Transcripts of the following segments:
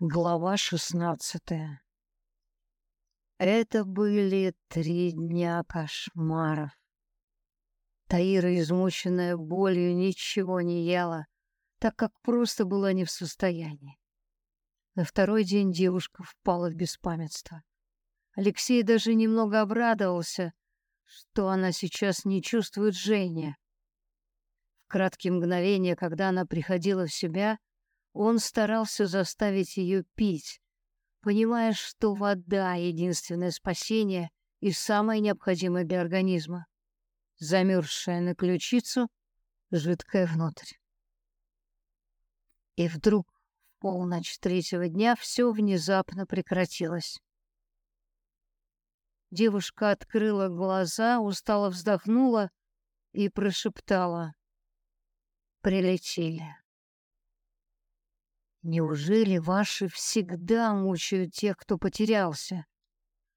Глава шестнадцатая. Это были три дня кошмаров. Таира, измученная болью, ничего не ела, так как просто была не в состоянии. На второй день девушка впала в беспамятство. Алексей даже немного обрадовался, что она сейчас не чувствует жжения. В краткие мгновения, когда она приходила в себя, он старался заставить ее пить, понимая, что вода — единственное спасение и самое необходимое для организма. Замерзшая на ключицу, жидкая внутрь. И вдруг в полночь третьего дня все внезапно прекратилось. Девушка открыла глаза, устало вздохнула и прошептала. «Прилетели». Неужели ваши всегда мучают тех, кто потерялся?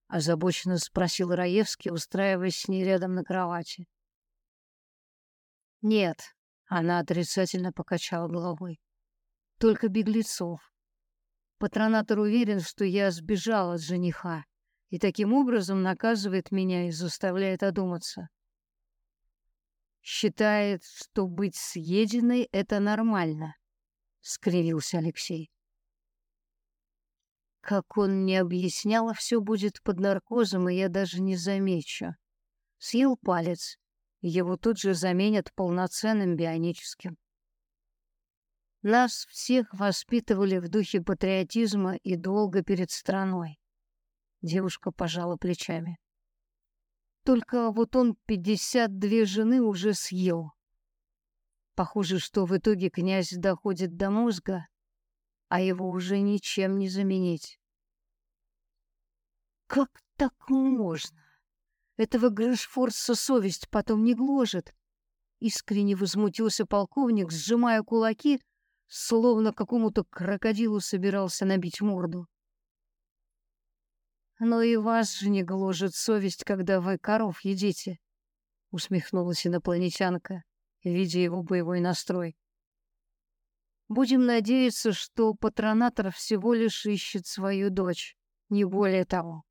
озабоченно спросил Раевский, устраиваясь с ней рядом на кровати. Нет, она отрицательно покачала головой. Только беглецов. Патронатор уверен, что я сбежала от жениха и таким образом наказывает меня и заставляет одуматься. Считает, что быть съеденной это нормально скривился Алексей. Как он не объяснял, все будет под наркозом, и я даже не замечу. Съел палец, его тут же заменят полноценным бионическим. Нас всех воспитывали в духе патриотизма и долго перед страной. Девушка пожала плечами. Только вот он пятьдесят две жены уже съел. Похоже, что в итоге князь доходит до мозга, а его уже ничем не заменить. Как так можно? Этого Грэшфорса совесть потом не гложет. Искренне возмутился полковник, сжимая кулаки, словно какому-то крокодилу собирался набить морду. Но и вас же не гложет совесть, когда вы коров едите, усмехнулась инопланетянка видя его боевой настрой. Будем надеяться, что патронатор всего лишь ищет свою дочь, не более того.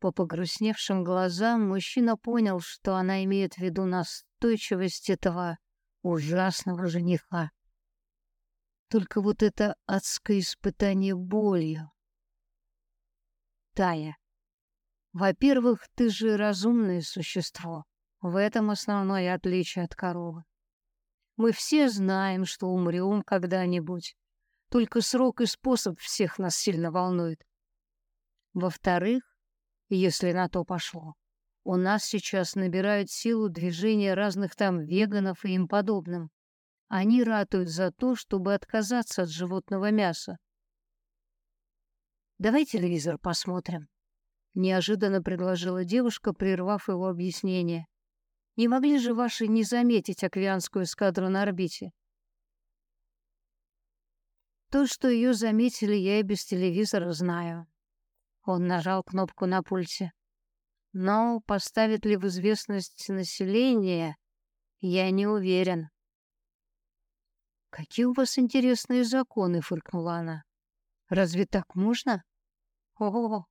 По погрустневшим глазам мужчина понял, что она имеет в виду настойчивость этого ужасного жениха. Только вот это адское испытание болью. Тая. Во-первых, ты же разумное существо. В этом основное отличие от коровы. Мы все знаем, что умрем когда-нибудь. Только срок и способ всех нас сильно волнует. Во-вторых, если на то пошло, у нас сейчас набирают силу движения разных там веганов и им подобным. Они ратуют за то, чтобы отказаться от животного мяса. Давай телевизор посмотрим неожиданно предложила девушка, прервав его объяснение. Не могли же ваши не заметить аквианскую эскадру на орбите? То, что ее заметили, я и без телевизора знаю. Он нажал кнопку на пульте. Но поставит ли в известность население, я не уверен. Какие у вас интересные законы, фыркнула она. Разве так можно? О,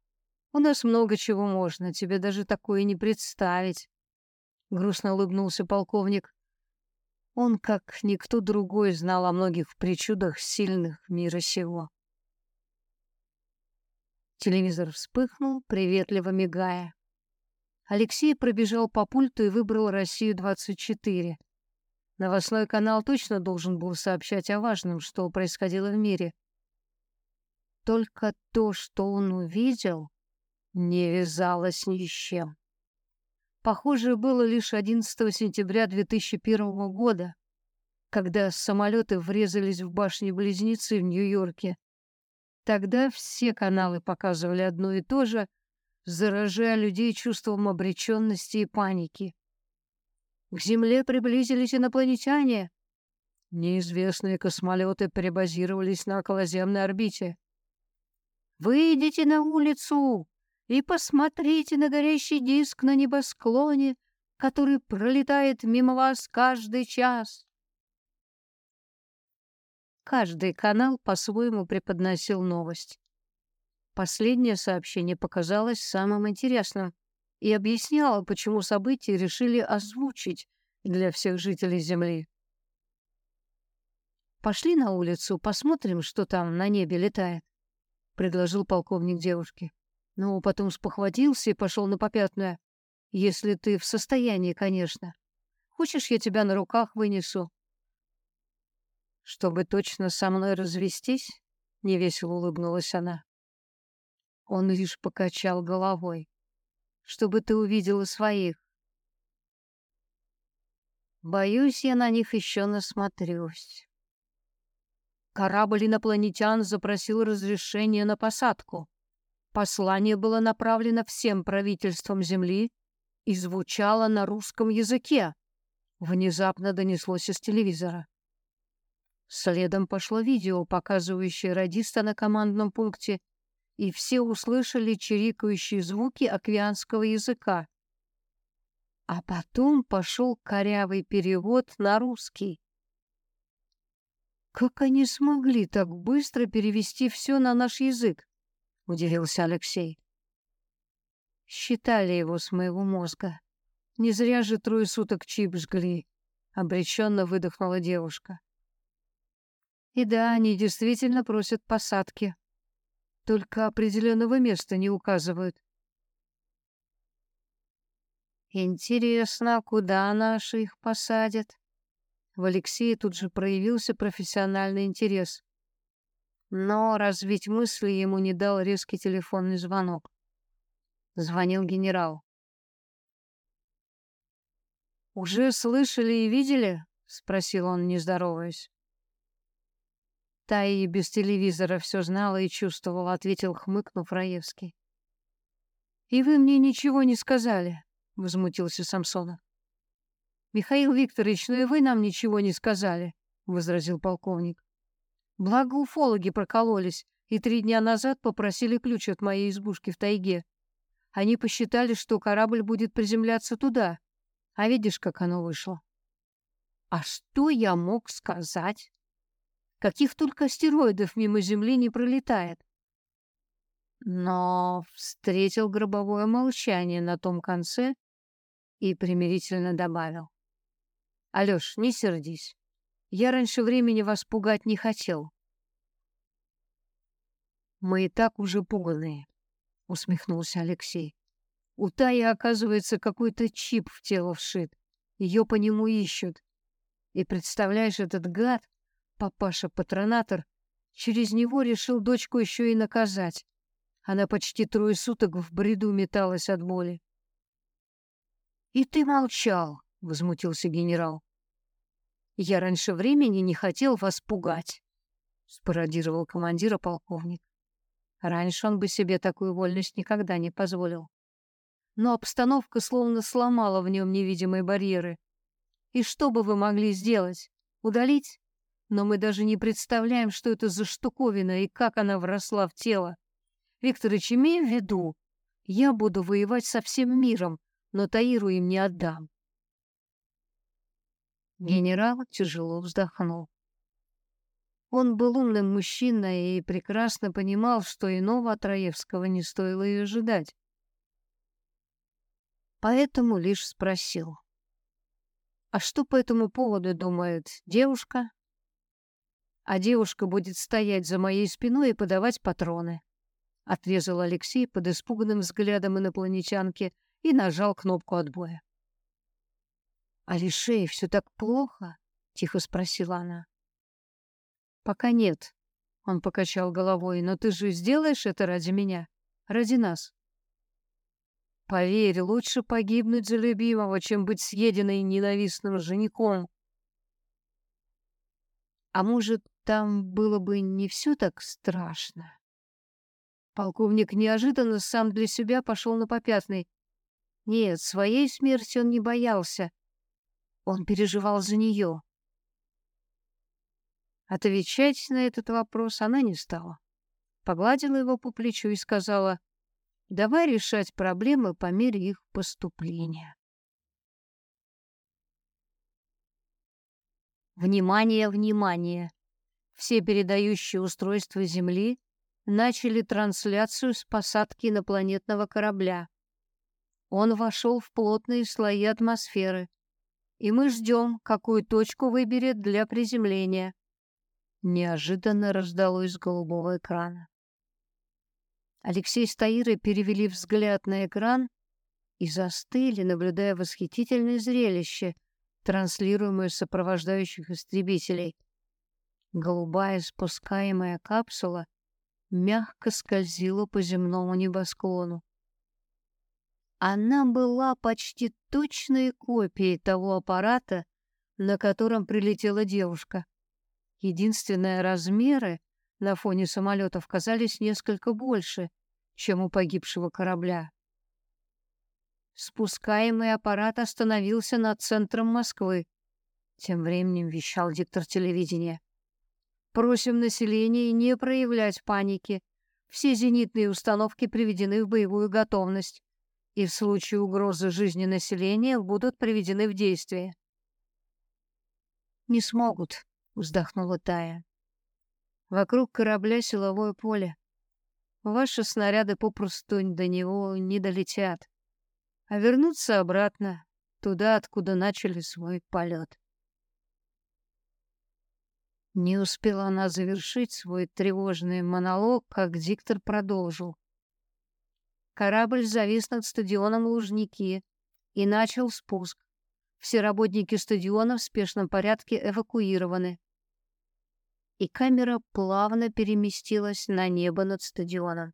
у нас много чего можно, тебе даже такое не представить. Грустно улыбнулся полковник. Он, как никто другой, знал о многих причудах сильных мира сего. Телевизор вспыхнул, приветливо мигая. Алексей пробежал по пульту и выбрал «Россию-24». Новостной канал точно должен был сообщать о важном, что происходило в мире. Только то, что он увидел, не вязалось ни с чем. Похоже, было лишь 11 сентября 2001 года, когда самолеты врезались в башни-близнецы в Нью-Йорке. Тогда все каналы показывали одно и то же, заражая людей чувством обреченности и паники. К Земле приблизились инопланетяне. Неизвестные космолеты перебазировались на околоземной орбите. «Выйдите на улицу!» И посмотрите на горящий диск на небосклоне, который пролетает мимо вас каждый час. каждый канал по-своему преподносил новость. Последнее сообщение показалось самым интересным и объясняло, почему события решили озвучить для всех жителей Земли. «Пошли на улицу, посмотрим, что там на небе летает», — предложил полковник девушке. Но потом спохватился и пошел на попятную. «Если ты в состоянии, конечно. Хочешь, я тебя на руках вынесу?» «Чтобы точно со мной развестись?» — невесело улыбнулась она. Он лишь покачал головой. «Чтобы ты увидела своих». Боюсь, я на них еще насмотрюсь. Корабль инопланетян запросил разрешение на посадку. Послание было направлено всем правительствам Земли и звучало на русском языке. Внезапно донеслось из телевизора. Следом пошло видео, показывающее радиста на командном пункте, и все услышали чирикающие звуки аквианского языка. А потом пошел корявый перевод на русский. «Как они смогли так быстро перевести все на наш язык?» — удивился Алексей. Считали его с моего мозга. Не зря же трое суток чип жгли. Обреченно выдохнула девушка. И да, они действительно просят посадки. Только определенного места не указывают. Интересно, куда наши их посадят? В Алексее тут же проявился профессиональный интерес. Но развить мысли ему не дал резкий телефонный звонок. Звонил генерал. «Уже слышали и видели?» — спросил он, не здороваясь. Та и без телевизора все знала и чувствовала, ответил, хмыкнув Раевский. «И вы мне ничего не сказали», — возмутился Самсонов. «Михаил Викторович, ну и вы нам ничего не сказали», — возразил полковник. «Благо уфологи прокололись и три дня назад попросили ключ от моей избушки в тайге. Они посчитали, что корабль будет приземляться туда. А видишь, как оно вышло?» «А что я мог сказать?» Каких только астероидов мимо Земли не пролетает. Но встретил гробовое молчание на том конце и примирительно добавил. Алёш, не сердись. Я раньше времени вас пугать не хотел. Мы и так уже пуганые, усмехнулся Алексей. У Таи, оказывается, какой-то чип в тело вшит. Ее по нему ищут. И представляешь, этот гад, папаша-патронатор, через него решил дочку еще и наказать. Она почти трое суток в бреду металась от боли. «И ты молчал», — возмутился генерал. Я раньше времени не хотел вас пугать, спародировал командира полковник. Раньше он бы себе такую вольность никогда не позволил. Но обстановка словно сломала в нем невидимые барьеры. И что бы вы могли сделать? Удалить? Но мы даже не представляем, что это за штуковина и как она вросла в тело. Викторыч, имей в виду, я буду воевать со всем миром, но Таиру им не отдам. Генерал тяжело вздохнул. Он был умным мужчиной и прекрасно понимал, что иного от Раевского не стоило и ожидать. Поэтому лишь спросил. «А что по этому поводу думает девушка?» «А девушка будет стоять за моей спиной и подавать патроны», — отрезал Алексей под испуганным взглядом инопланетянки и нажал кнопку отбоя. «Алишей, все так плохо?» — тихо спросила она. «Пока нет», — он покачал головой, «но ты же сделаешь это ради меня, ради нас». «Поверь, лучше погибнуть за любимого, чем быть съеденной ненавистным женихом». «А может, там было бы не все так страшно?» Полковник неожиданно сам для себя пошел на попятный. Нет, своей смерти он не боялся, он переживал за нее. Отвечать на этот вопрос она не стала. Погладила его по плечу и сказала, давай решать проблемы по мере их поступления. Внимание, внимание! все передающие устройства Земли начали трансляцию с посадки инопланетного корабля. Он вошел в плотные слои атмосферы, и мы ждем, какую точку выберет для приземления. Неожиданно раздалось с голубого экрана. Алексей с Таирой перевели взгляд на экран и застыли, наблюдая восхитительное зрелище, транслируемое сопровождающих истребителей. Голубая спускаемая капсула мягко скользила по земному небосклону. Она была почти точной копией того аппарата, на котором прилетела девушка. Единственное, размеры на фоне самолетов казались несколько больше, чем у погибшего корабля. Спускаемый аппарат остановился над центром Москвы. Тем временем вещал диктор телевидения. Просим население не проявлять паники. Все зенитные установки приведены в боевую готовность и в случае угрозы жизни населения будут приведены в действие. «Не смогут», — вздохнула Тая. «Вокруг корабля силовое поле. Ваши снаряды попросту до него не долетят, а вернутся обратно, туда, откуда начали свой полет». Не успела она завершить свой тревожный монолог, как диктор продолжил. Корабль завис над стадионом Лужники и начал спуск. Все работники стадиона в спешном порядке эвакуированы. И камера плавно переместилась на небо над стадионом.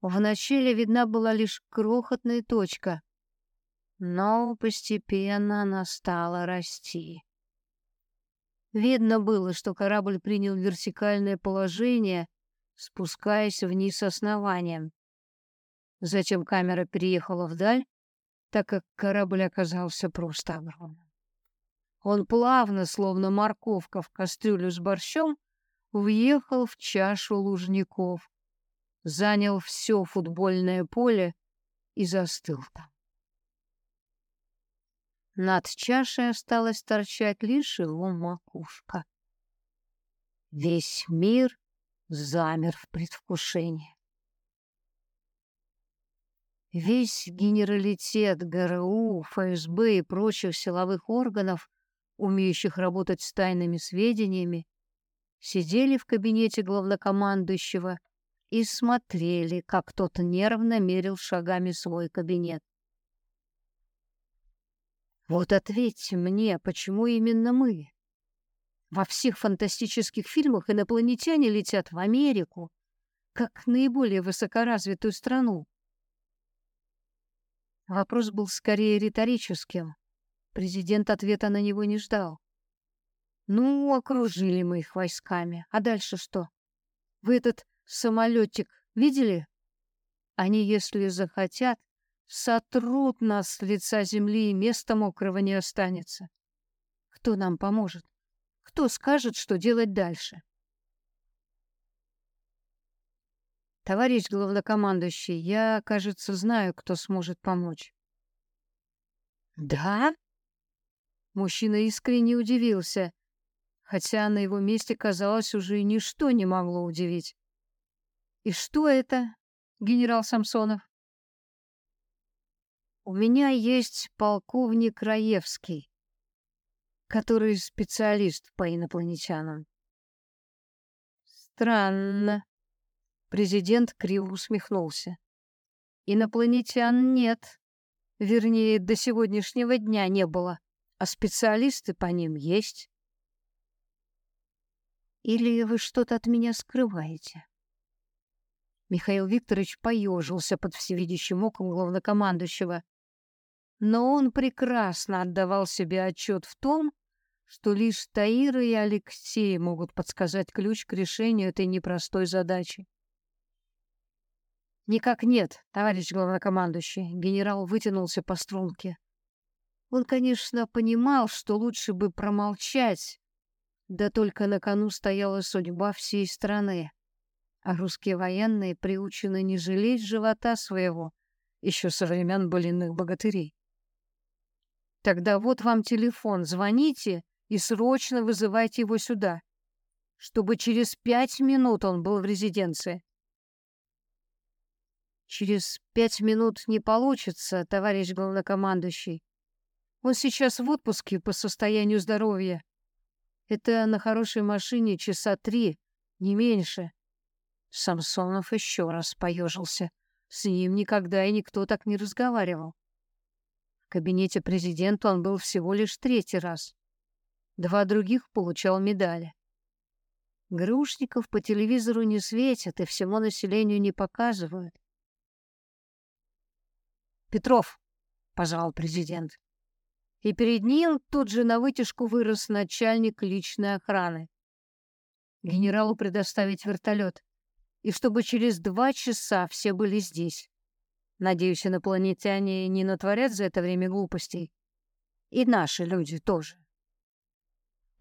Вначале видна была лишь крохотная точка, но постепенно она стала расти. Видно было, что корабль принял вертикальное положение, спускаясь вниз основанием. Затем камера переехала вдаль, так как корабль оказался просто огромным. Он плавно, словно морковка в кастрюлю с борщом, въехал в чашу лужников, занял все футбольное поле и застыл там. Над чашей осталась торчать лишь его макушка. Весь мир замер в предвкушении. Весь генералитет ГРУ, ФСБ и прочих силовых органов, умеющих работать с тайными сведениями, сидели в кабинете главнокомандующего и смотрели, как тот нервно мерил шагами свой кабинет. Вот ответьте мне, почему именно мы? Во всех фантастических фильмах инопланетяне летят в Америку, как наиболее высокоразвитую страну. Вопрос был скорее риторическим. Президент ответа на него не ждал. Ну, окружили мы их войсками. А дальше что? Вы этот самолетик видели? Они, если захотят, сотрут нас с лица земли, и места мокрого не останется. Кто нам поможет? Кто скажет, что делать дальше? Товарищ главнокомандующий, я, кажется, знаю, кто сможет помочь. Да? Мужчина искренне удивился, хотя на его месте, казалось, уже ничто не могло удивить. И что это, генерал Самсонов? У меня есть полковник Раевский, который специалист по инопланетянам. Странно. Президент криво усмехнулся. Инопланетян нет. Вернее, до сегодняшнего дня не было, а специалисты по ним есть. Или вы что-то от меня скрываете? Михаил Викторович поежился под всевидящим оком главнокомандующего. Но он прекрасно отдавал себе отчет в том, что лишь Таира и Алексей могут подсказать ключ к решению этой непростой задачи. Никак нет, товарищ главнокомандующий. Генерал вытянулся по струнке. Он, конечно, понимал, что лучше бы промолчать, да только на кону стояла судьба всей страны. А русские военные приучены не жалеть живота своего, еще со времен былинных богатырей. Тогда вот вам телефон, звоните и срочно вызывайте его сюда. чтобы через пять минут он был в резиденции. Через пять минут не получится, товарищ главнокомандующий. Он сейчас в отпуске по состоянию здоровья. Это на хорошей машине часа три, не меньше. Самсонов еще раз поежился. С ним никогда и никто так не разговаривал. В кабинете президента он был всего лишь третий раз. Два других получал медали. Грушников по телевизору не светят и всему населению не показывают. «Петров», — пожал президент. И перед ним тут же на вытяжку вырос начальник личной охраны. Генералу предоставить вертолет и чтобы через два часа все были здесь. Надеюсь, инопланетяне не натворят за это время глупостей. И наши люди тоже.